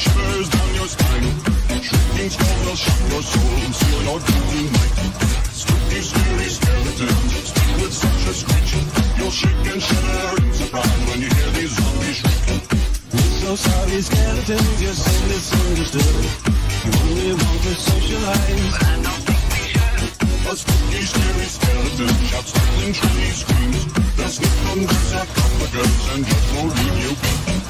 shivers down your spine. Shrieking skulls will shock your soul and seal your dreaming night. Spooky, scary skeletons speak with such a screech. You'll shake and shudder in surprise when you hear these zombies shriek. We're so sorry, skeletons, you're so misunderstood. You only want to socialize. And don't be shy. A spooky, scary skeleton shouts, startling, shrilly screams. They'll sniff under sarcophagus and just won't leave you be.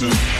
Scary